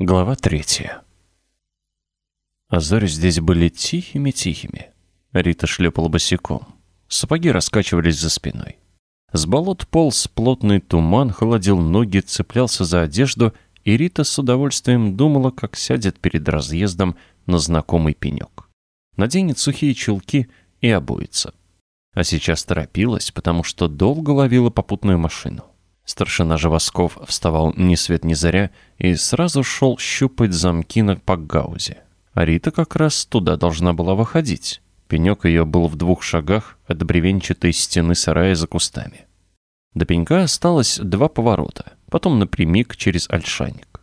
Глава третья. А зори здесь были тихими-тихими. Рита шлепала босиком. Сапоги раскачивались за спиной. С болот полз плотный туман, холодил ноги, цеплялся за одежду, и Рита с удовольствием думала, как сядет перед разъездом на знакомый пенек. Наденет сухие чулки и обуется. А сейчас торопилась, потому что долго ловила попутную машину. Старшина Живосков вставал ни свет ни заря и сразу шел щупать замки на пакгаузе. А Рита как раз туда должна была выходить. Пенек ее был в двух шагах от бревенчатой стены сарая за кустами. До пенька осталось два поворота, потом напрямик через ольшаник.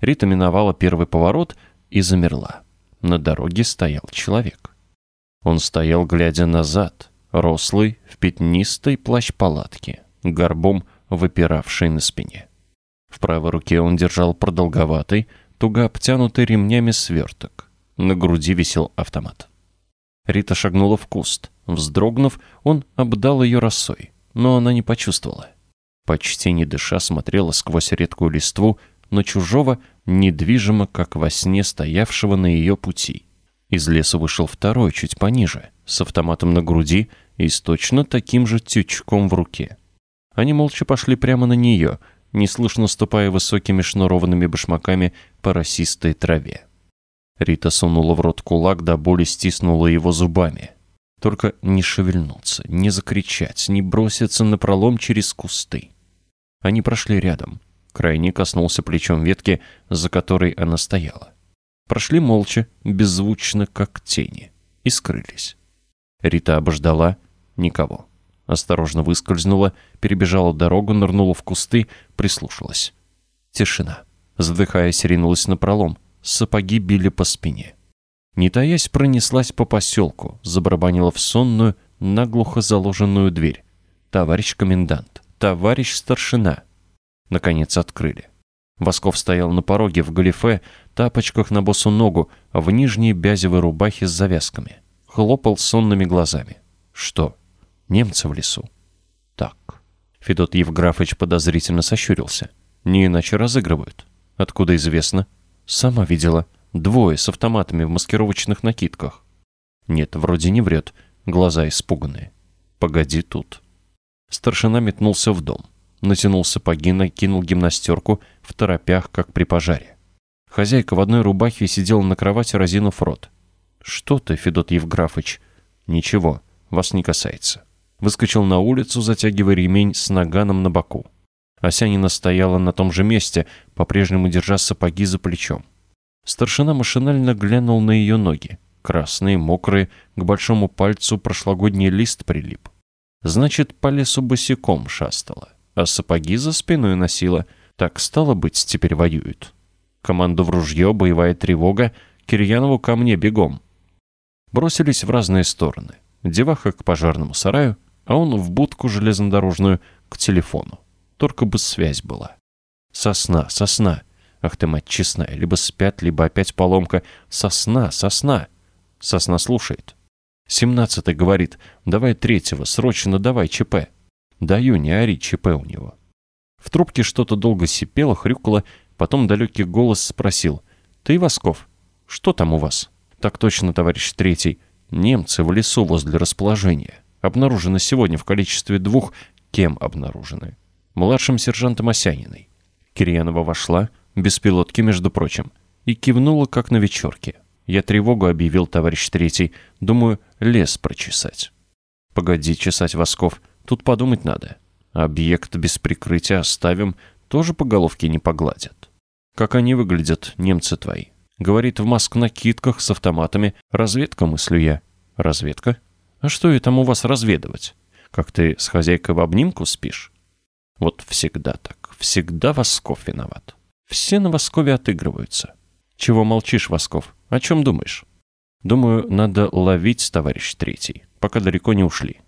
Рита миновала первый поворот и замерла. На дороге стоял человек. Он стоял, глядя назад, рослый, в пятнистой плащ-палатке, горбом выпиравший на спине. В правой руке он держал продолговатый, туго обтянутый ремнями сверток. На груди висел автомат. Рита шагнула в куст. Вздрогнув, он обдал ее росой, но она не почувствовала. Почти не дыша смотрела сквозь редкую листву на чужого, недвижимо, как во сне стоявшего на ее пути. Из леса вышел второй, чуть пониже, с автоматом на груди и с точно таким же тючком в руке. Они молча пошли прямо на нее, неслышно ступая высокими шнурованными башмаками по росистой траве. Рита сунула в рот кулак, до боли стиснула его зубами. Только не шевельнуться, не закричать, не броситься на пролом через кусты. Они прошли рядом. Крайний коснулся плечом ветки, за которой она стояла. Прошли молча, беззвучно, как тени, и скрылись. Рита обождала никого. Осторожно выскользнула, перебежала дорогу, нырнула в кусты, прислушалась. Тишина. Задыхаясь, ринулась на пролом. Сапоги били по спине. Не таясь, пронеслась по поселку, забарабанила в сонную, наглухо заложенную дверь. «Товарищ комендант! Товарищ старшина!» Наконец открыли. Восков стоял на пороге в галифе, тапочках на босу ногу, в нижней бязевой рубахе с завязками. Хлопал сонными глазами. «Что?» Немцы в лесу. Так. Федот Евграфович подозрительно сощурился. Не иначе разыгрывают. Откуда известно? Сама видела. Двое с автоматами в маскировочных накидках. Нет, вроде не врет. Глаза испуганные. Погоди тут. Старшина метнулся в дом. Натянул сапоги, накинул гимнастерку в торопях, как при пожаре. Хозяйка в одной рубахе сидела на кровати, разинув рот. «Что ты, Федот Евграфович?» «Ничего, вас не касается» выскочил на улицу, затягивая ремень с наганом на боку. Осянина стояла на том же месте, по-прежнему держа сапоги за плечом. Старшина машинально глянул на ее ноги. Красные, мокрые, к большому пальцу прошлогодний лист прилип. Значит, по лесу босиком шастала, а сапоги за спиной носила. Так, стало быть, теперь воюют. Команду в ружье, боевая тревога, Кирьянову ко мне бегом. Бросились в разные стороны. Деваха к пожарному сараю, а он в будку железнодорожную к телефону. Только бы связь была. Сосна, сосна. Ах ты, мать честная, либо спят, либо опять поломка. Сосна, сосна. Сосна слушает. Семнадцатый говорит, давай третьего, срочно давай ЧП. Даю, не ори, ЧП у него. В трубке что-то долго сипело, хрюкало, потом далекий голос спросил. Ты, Восков, что там у вас? Так точно, товарищ третий. Немцы в лесу возле расположения обнаружены сегодня в количестве двух, кем обнаружены? Младшим сержантом Осяниной. Кирьянова вошла, без пилотки, между прочим, и кивнула, как на вечерке. Я тревогу объявил, товарищ третий. Думаю, лес прочесать. Погоди чесать восков, тут подумать надо. Объект без прикрытия оставим, тоже по головке не погладят. Как они выглядят, немцы твои? Говорит, в маск-накидках с автоматами. Разведка, мыслю я. Разведка? А что я там у вас разведывать? Как ты с хозяйкой в обнимку спишь? Вот всегда так. Всегда Восков виноват. Все на Воскове отыгрываются. Чего молчишь, Восков? О чем думаешь? Думаю, надо ловить, товарищ третий, пока далеко не ушли.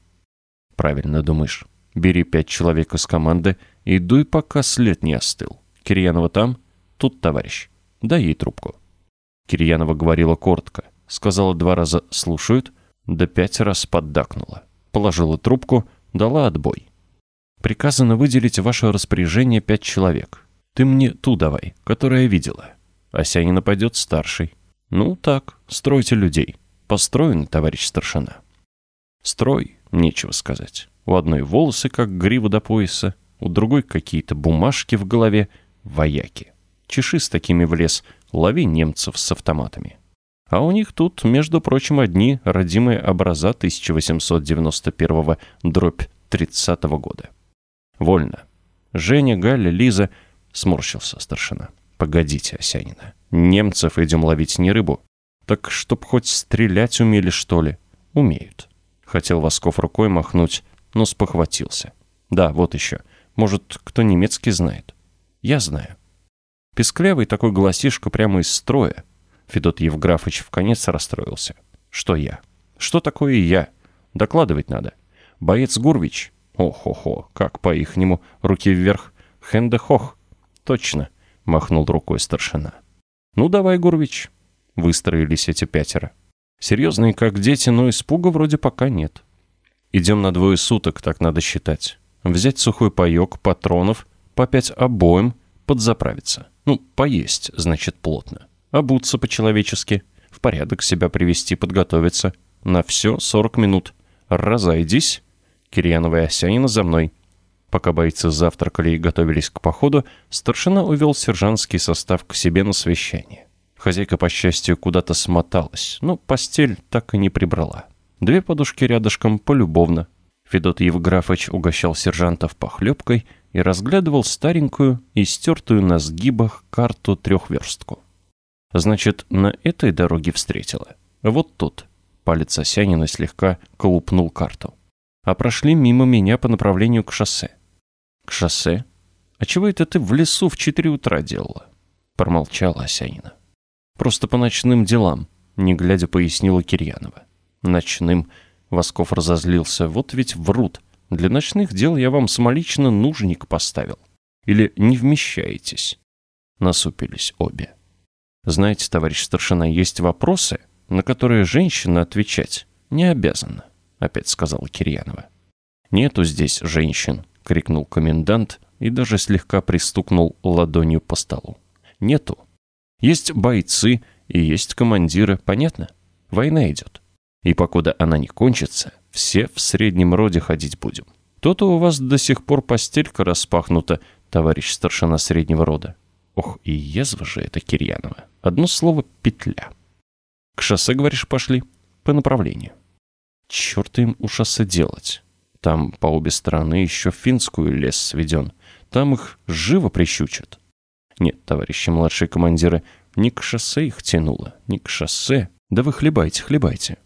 Правильно думаешь. Бери пять человек из команды и дуй, пока след не остыл. Кирьянова там? Тут, товарищ. Дай ей трубку. Кирьянова говорила коротко. Сказала два раза «слушают», да пять раз поддакнула. Положила трубку, дала отбой. Приказано выделить в ваше распоряжение пять человек. Ты мне ту давай, которая видела. Осянина пойдет старший. Ну так, стройте людей. Построен, товарищ старшина. Строй, нечего сказать. У одной волосы, как грива до пояса, у другой какие-то бумажки в голове, вояки. Чеши с такими в лес, лови немцев с автоматами. А у них тут, между прочим, одни родимые образа 1891 дробь 30 -го года. Вольно. Женя, Галя, Лиза, сморщился старшина. Погодите, Осянина. Немцев идем ловить не рыбу. Так чтоб хоть стрелять умели, что ли? Умеют. Хотел Восков рукой махнуть, но спохватился. Да, вот еще. Может, кто немецкий знает? Я знаю. Песклявый такой голосишка прямо из строя. Федот Евграфович в конец расстроился. Что я? Что такое я? Докладывать надо. Боец Гурвич. О-хо-хо, как по-ихнему, руки вверх. Хенде-хох. Точно, махнул рукой старшина. Ну давай, Гурвич. Выстроились эти пятеро. Серьезные как дети, но испуга вроде пока нет. Идем на двое суток, так надо считать. Взять сухой паек, патронов, по пять обоим, подзаправиться. Ну, поесть, значит, плотно. Обуться по-человечески, в порядок себя привести, подготовиться. На все 40 минут. Разойдись. Кирьянова и Осянина за мной. Пока бойцы завтракали и готовились к походу, старшина увел сержантский состав к себе на совещание. Хозяйка, по счастью, куда-то смоталась, но постель так и не прибрала. Две подушки рядышком полюбовно. Федот Евграфович угощал сержантов похлебкой и разглядывал старенькую и стертую на сгибах карту трехверстку. Значит, на этой дороге встретила. Вот тут. Палец Осянина слегка колупнул карту. А прошли мимо меня по направлению к шоссе. К шоссе? А чего это ты в лесу в четыре утра делала? Промолчала Осянина. Просто по ночным делам, не глядя пояснила Кирьянова. Ночным. Восков разозлился. Вот ведь врут. Для ночных дел я вам самолично нужник поставил. Или не вмещаетесь? Насупились обе. Знаете, товарищ старшина, есть вопросы, на которые женщина отвечать не обязана, опять сказала Кирьянова. Нету здесь женщин, крикнул комендант и даже слегка пристукнул ладонью по столу. Нету. Есть бойцы и есть командиры, понятно? Война идет. И покуда она не кончится, все в среднем роде ходить будем. То-то у вас до сих пор постелька распахнута, товарищ старшина среднего рода. Ох, и язва же это Кирьянова. Одно слово — петля. К шоссе, говоришь, пошли? По направлению. Черт им у шоссе делать. Там по обе стороны еще финскую лес сведен. Там их живо прищучат. Нет, товарищи младшие командиры, не к шоссе их тянуло, не к шоссе. Да вы хлебайте, хлебайте.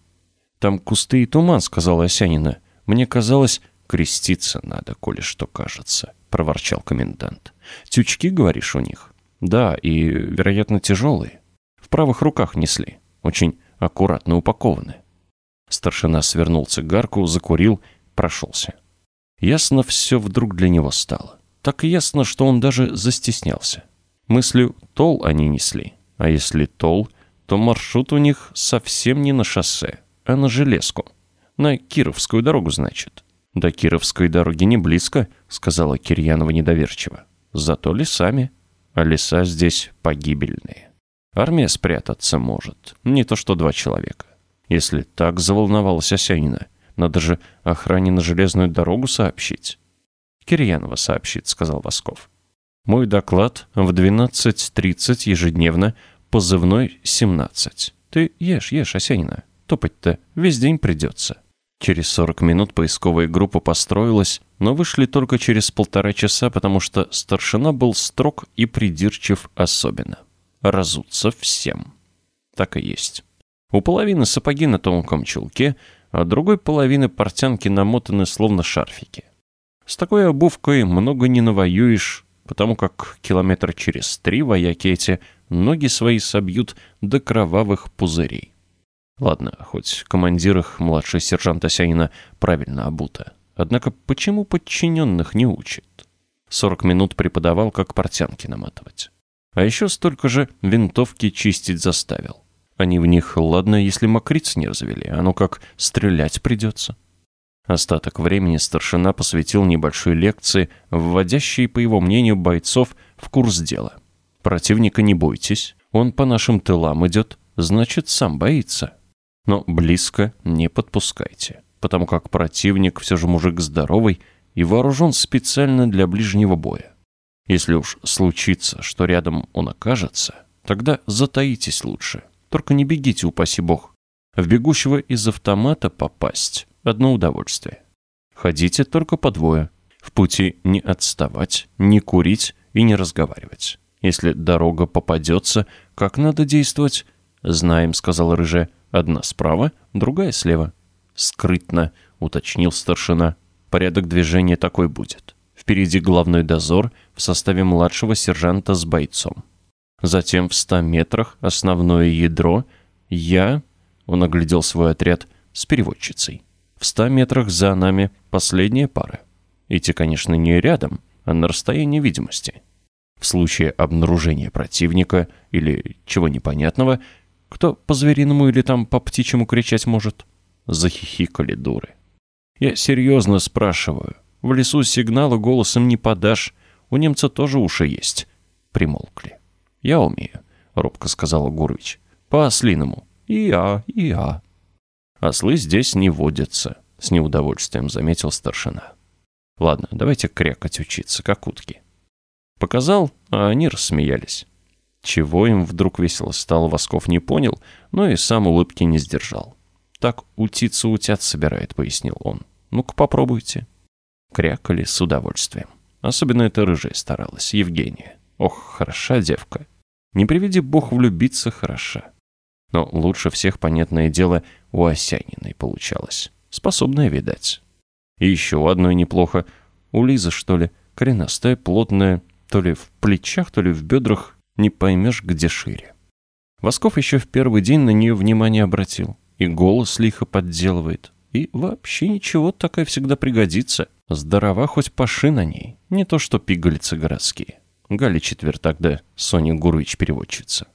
Там кусты и туман, сказала Осянина. Мне казалось, креститься надо, коли что кажется, проворчал комендант. Тючки, говоришь, у них? Да, и, вероятно, тяжелые. В правых руках несли, очень аккуратно упакованы. Старшина свернул цигарку, закурил, прошелся. Ясно все вдруг для него стало. Так ясно, что он даже застеснялся. Мыслью тол они несли. А если тол, то маршрут у них совсем не на шоссе, а на железку. На Кировскую дорогу, значит. До Кировской дороги не близко, сказала Кирьянова недоверчиво. Зато лесами. А леса здесь погибельные. Армия спрятаться может, не то что два человека. Если так заволновалась Осянина, надо же охране на железную дорогу сообщить. Кирьянова сообщит, сказал Восков. Мой доклад в 12.30 ежедневно, позывной 17. Ты ешь, ешь, Осянина. Топать-то весь день придется. Через 40 минут поисковая группа построилась, но вышли только через полтора часа, потому что старшина был строг и придирчив особенно. Разуться всем. Так и есть. У половины сапоги на тонком чулке, а другой половины портянки намотаны словно шарфики. С такой обувкой много не навоюешь, потому как километр через три вояки эти ноги свои собьют до кровавых пузырей. Ладно, хоть командир их, младший сержант Осянина, правильно обута. Однако почему подчиненных не учит? Сорок минут преподавал, как портянки наматывать. А еще столько же винтовки чистить заставил. Они в них, ладно, если мокриц не развели, а ну как стрелять придется. Остаток времени старшина посвятил небольшой лекции, вводящей, по его мнению, бойцов в курс дела. Противника не бойтесь, Он по нашим тылам идет, значит, сам боится. Но близко не подпускайте, потому как противник все же мужик здоровый и вооружен специально для ближнего боя. Если уж случится, что рядом он окажется, тогда затаитесь лучше. Только не бегите, упаси бог. В бегущего из автомата попасть – одно удовольствие. Ходите только по двое. В пути не отставать, не курить и не разговаривать. Если дорога попадется, как надо действовать? Знаем, сказал Рыже. Одна справа, другая слева. Скрытно, уточнил старшина. Порядок движения такой будет. Впереди главный дозор в составе младшего сержанта с бойцом. Затем в ста метрах основное ядро я, он оглядел свой отряд, с переводчицей. В ста метрах за нами последняя пара. Идти, конечно, не рядом, а на расстоянии видимости. В случае обнаружения противника или чего непонятного, кто по-звериному или там по-птичьему кричать может? Захихикали дуры. Я серьезно спрашиваю. В лесу сигнала голосом не подашь. У немца тоже уши есть. Примолкли. Я умею, робко сказала Гурвич. По-ослиному. И-а, и-а. Ослы здесь не водятся, с неудовольствием заметил старшина. Ладно, давайте крякать учиться, как утки. Показал, а они рассмеялись. Чего им вдруг весело стало, Восков не понял, но и сам улыбки не сдержал. «Так утица утят собирает», — пояснил он. «Ну-ка попробуйте». Крякали с удовольствием. Особенно эта рыжая старалась, Евгения. Ох, хороша девка. Не приведи бог влюбиться, хороша. Но лучше всех, понятное дело, у Осяниной получалось. Способная, видать. И еще одно неплохо. У Лизы, что ли, коренастая, плотная, то ли в плечах, то ли в бедрах, не поймешь, где шире. Восков еще в первый день на нее внимание обратил. И голос лихо подделывает. И вообще ничего, такая всегда пригодится. Здорова хоть паши на ней. Не то что пигалицы городские. Галя четвертак да Соня Гурович переводчица.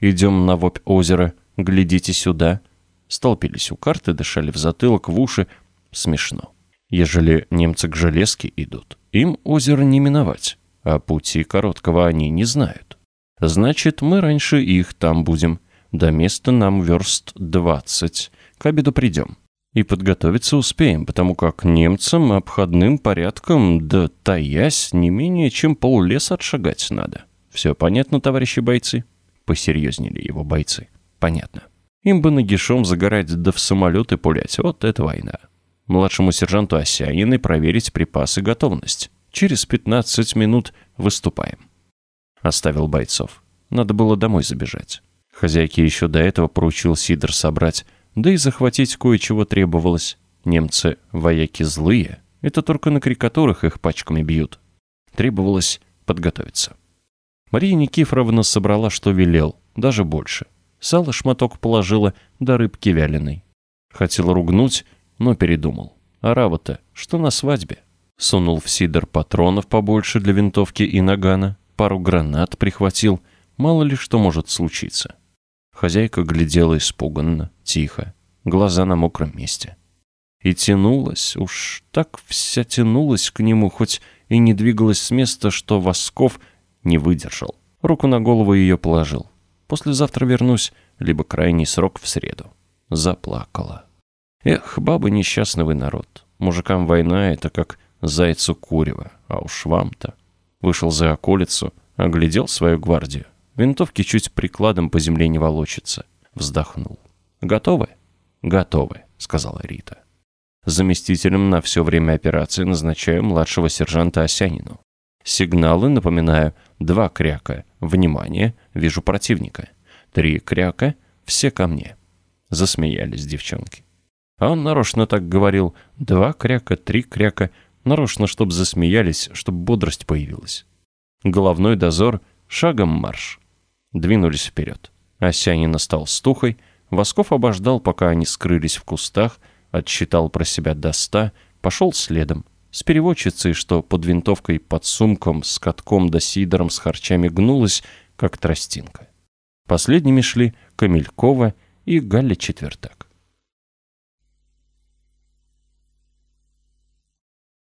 Идем на вопь озера, глядите сюда. Столпились у карты, дышали в затылок, в уши. Смешно. Ежели немцы к железке идут, им озеро не миновать, а пути короткого они не знают. Значит, мы раньше их там будем. До места нам верст двадцать. К обеду придем. И подготовиться успеем, потому как немцам обходным порядком, да таясь, не менее чем поллеса отшагать надо. Все понятно, товарищи бойцы? Посерьезнели его бойцы. Понятно. Им бы нагишом загорать да в самолеты пулять. Вот это война. Младшему сержанту Осяниной проверить припасы готовность. Через 15 минут выступаем. Оставил бойцов. Надо было домой забежать. Хозяйке еще до этого поручил Сидор собрать, да и захватить кое-чего требовалось. Немцы вояки злые, это только на карикатурах их пачками бьют. Требовалось подготовиться. Мария Никифоровна собрала, что велел, даже больше. Сало шматок положила, до рыбки вяленой. Хотел ругнуть, но передумал. А рава-то, что на свадьбе? Сунул в сидор патронов побольше для винтовки и нагана, пару гранат прихватил, мало ли что может случиться. Хозяйка глядела испуганно, тихо, глаза на мокром месте. И тянулась, уж так вся тянулась к нему, хоть и не двигалась с места, что Восков не выдержал. Руку на голову ее положил. Послезавтра вернусь, либо крайний срок в среду. Заплакала. Эх, бабы несчастный народ. Мужикам война — это как зайцу курева, а уж вам-то. Вышел за околицу, оглядел свою гвардию. Винтовки чуть прикладом по земле не волочится. Вздохнул. «Готовы?» «Готовы», — сказала Рита. Заместителем на все время операции назначаю младшего сержанта Осянину. Сигналы, напоминаю, два кряка. Внимание, вижу противника. Три кряка, все ко мне. Засмеялись девчонки. А он нарочно так говорил. Два кряка, три кряка. Нарочно, чтоб засмеялись, чтоб бодрость появилась. Головной дозор, шагом марш. Двинулись вперед. Осянин стал стухой, Восков обождал, пока они скрылись в кустах, отсчитал про себя до ста, пошел следом. С переводчицей, что под винтовкой, под сумком, с катком да сидором с харчами гнулась, как тростинка. Последними шли Камелькова и Галя Четвертак.